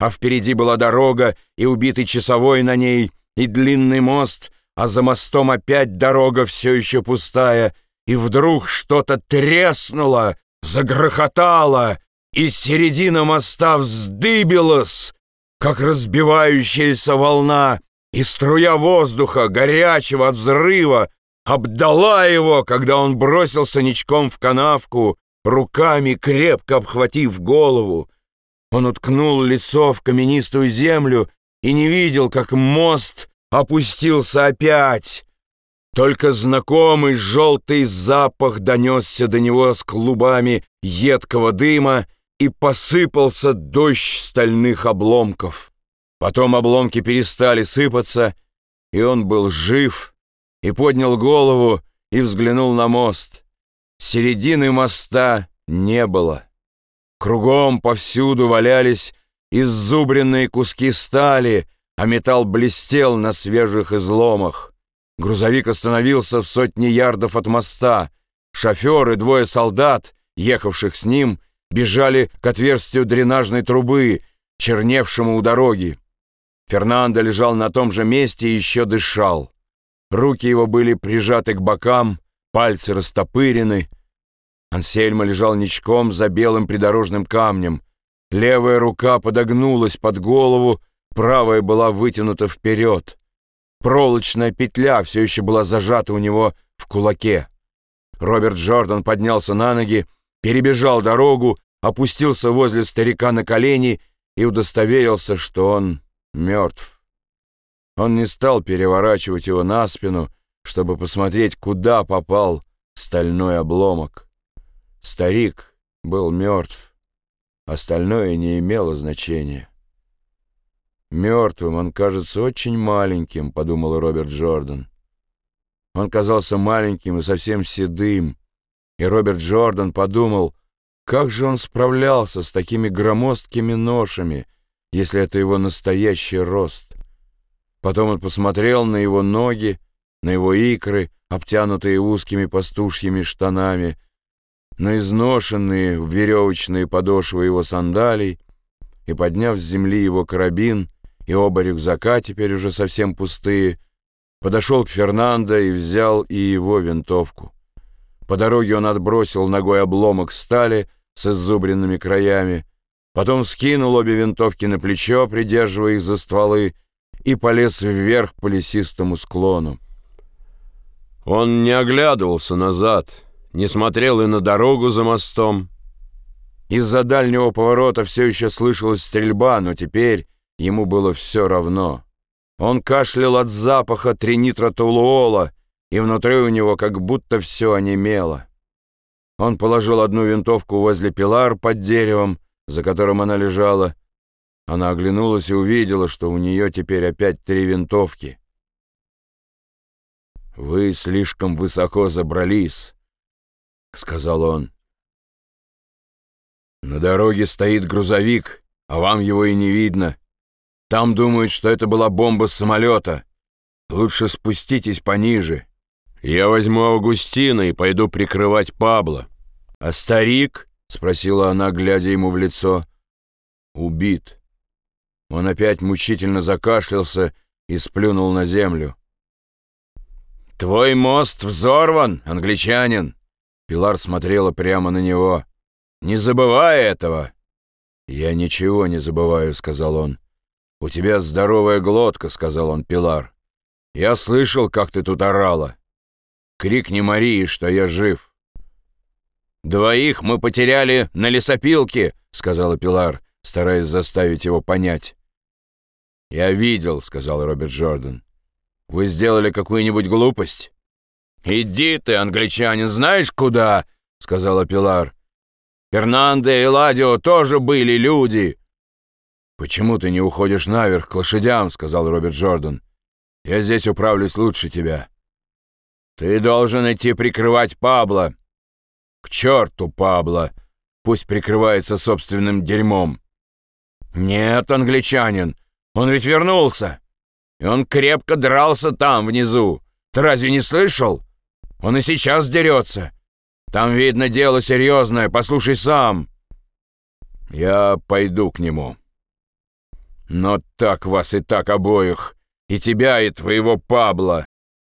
а впереди была дорога и убитый часовой на ней, и длинный мост, а за мостом опять дорога все еще пустая, и вдруг что-то треснуло, загрохотало, и середина моста вздыбилась, как разбивающаяся волна, и струя воздуха, горячего от взрыва, обдала его, когда он бросился ничком в канавку, руками крепко обхватив голову. Он уткнул лицо в каменистую землю и не видел, как мост опустился опять. Только знакомый желтый запах донесся до него с клубами едкого дыма и посыпался дождь стальных обломков. Потом обломки перестали сыпаться, и он был жив, и поднял голову и взглянул на мост. Середины моста не было. Кругом повсюду валялись иззубренные куски стали, а металл блестел на свежих изломах. Грузовик остановился в сотне ярдов от моста. Шофер и двое солдат, ехавших с ним, бежали к отверстию дренажной трубы, черневшему у дороги. Фернандо лежал на том же месте и еще дышал. Руки его были прижаты к бокам, пальцы растопырены. Ансельма лежал ничком за белым придорожным камнем. Левая рука подогнулась под голову, правая была вытянута вперед. Проволочная петля все еще была зажата у него в кулаке. Роберт Джордан поднялся на ноги, перебежал дорогу, опустился возле старика на колени и удостоверился, что он мертв. Он не стал переворачивать его на спину, чтобы посмотреть, куда попал стальной обломок. Старик был мертв, остальное не имело значения. «Мертвым он кажется очень маленьким», — подумал Роберт Джордан. Он казался маленьким и совсем седым, и Роберт Джордан подумал, как же он справлялся с такими громоздкими ношами, если это его настоящий рост. Потом он посмотрел на его ноги, на его икры, обтянутые узкими пастушьими штанами, на изношенные веревочные подошвы его сандалий, и, подняв с земли его карабин, и оба рюкзака, теперь уже совсем пустые, подошел к Фернандо и взял и его винтовку. По дороге он отбросил ногой обломок стали с иззубренными краями, потом скинул обе винтовки на плечо, придерживая их за стволы, и полез вверх по лесистому склону. Он не оглядывался назад, не смотрел и на дорогу за мостом. Из-за дальнего поворота все еще слышалась стрельба, но теперь Ему было все равно. Он кашлял от запаха тринитротолуола, и внутри у него как будто все онемело. Он положил одну винтовку возле пилар под деревом, за которым она лежала. Она оглянулась и увидела, что у нее теперь опять три винтовки. «Вы слишком высоко забрались», — сказал он. «На дороге стоит грузовик, а вам его и не видно. Там думают, что это была бомба с самолета. Лучше спуститесь пониже. Я возьму Августина и пойду прикрывать Пабло. А старик, — спросила она, глядя ему в лицо, — убит. Он опять мучительно закашлялся и сплюнул на землю. «Твой мост взорван, англичанин!» Пилар смотрела прямо на него. «Не забывай этого!» «Я ничего не забываю», — сказал он. «У тебя здоровая глотка», — сказал он Пилар. «Я слышал, как ты тут орала. Крикни Марии, что я жив». «Двоих мы потеряли на лесопилке», — сказала Пилар, стараясь заставить его понять. «Я видел», — сказал Роберт Джордан. «Вы сделали какую-нибудь глупость?» «Иди ты, англичанин, знаешь куда?» — сказала Пилар. «Фернандо и Ладио тоже были люди. «Почему ты не уходишь наверх к лошадям?» — сказал Роберт Джордан. «Я здесь управлюсь лучше тебя». «Ты должен идти прикрывать Пабло». «К черту Пабло! Пусть прикрывается собственным дерьмом». «Нет, англичанин, он ведь вернулся. И он крепко дрался там, внизу. Ты разве не слышал? Он и сейчас дерется. Там, видно, дело серьезное, послушай сам». «Я пойду к нему». Но так вас и так обоих, и тебя, и твоего Пабла.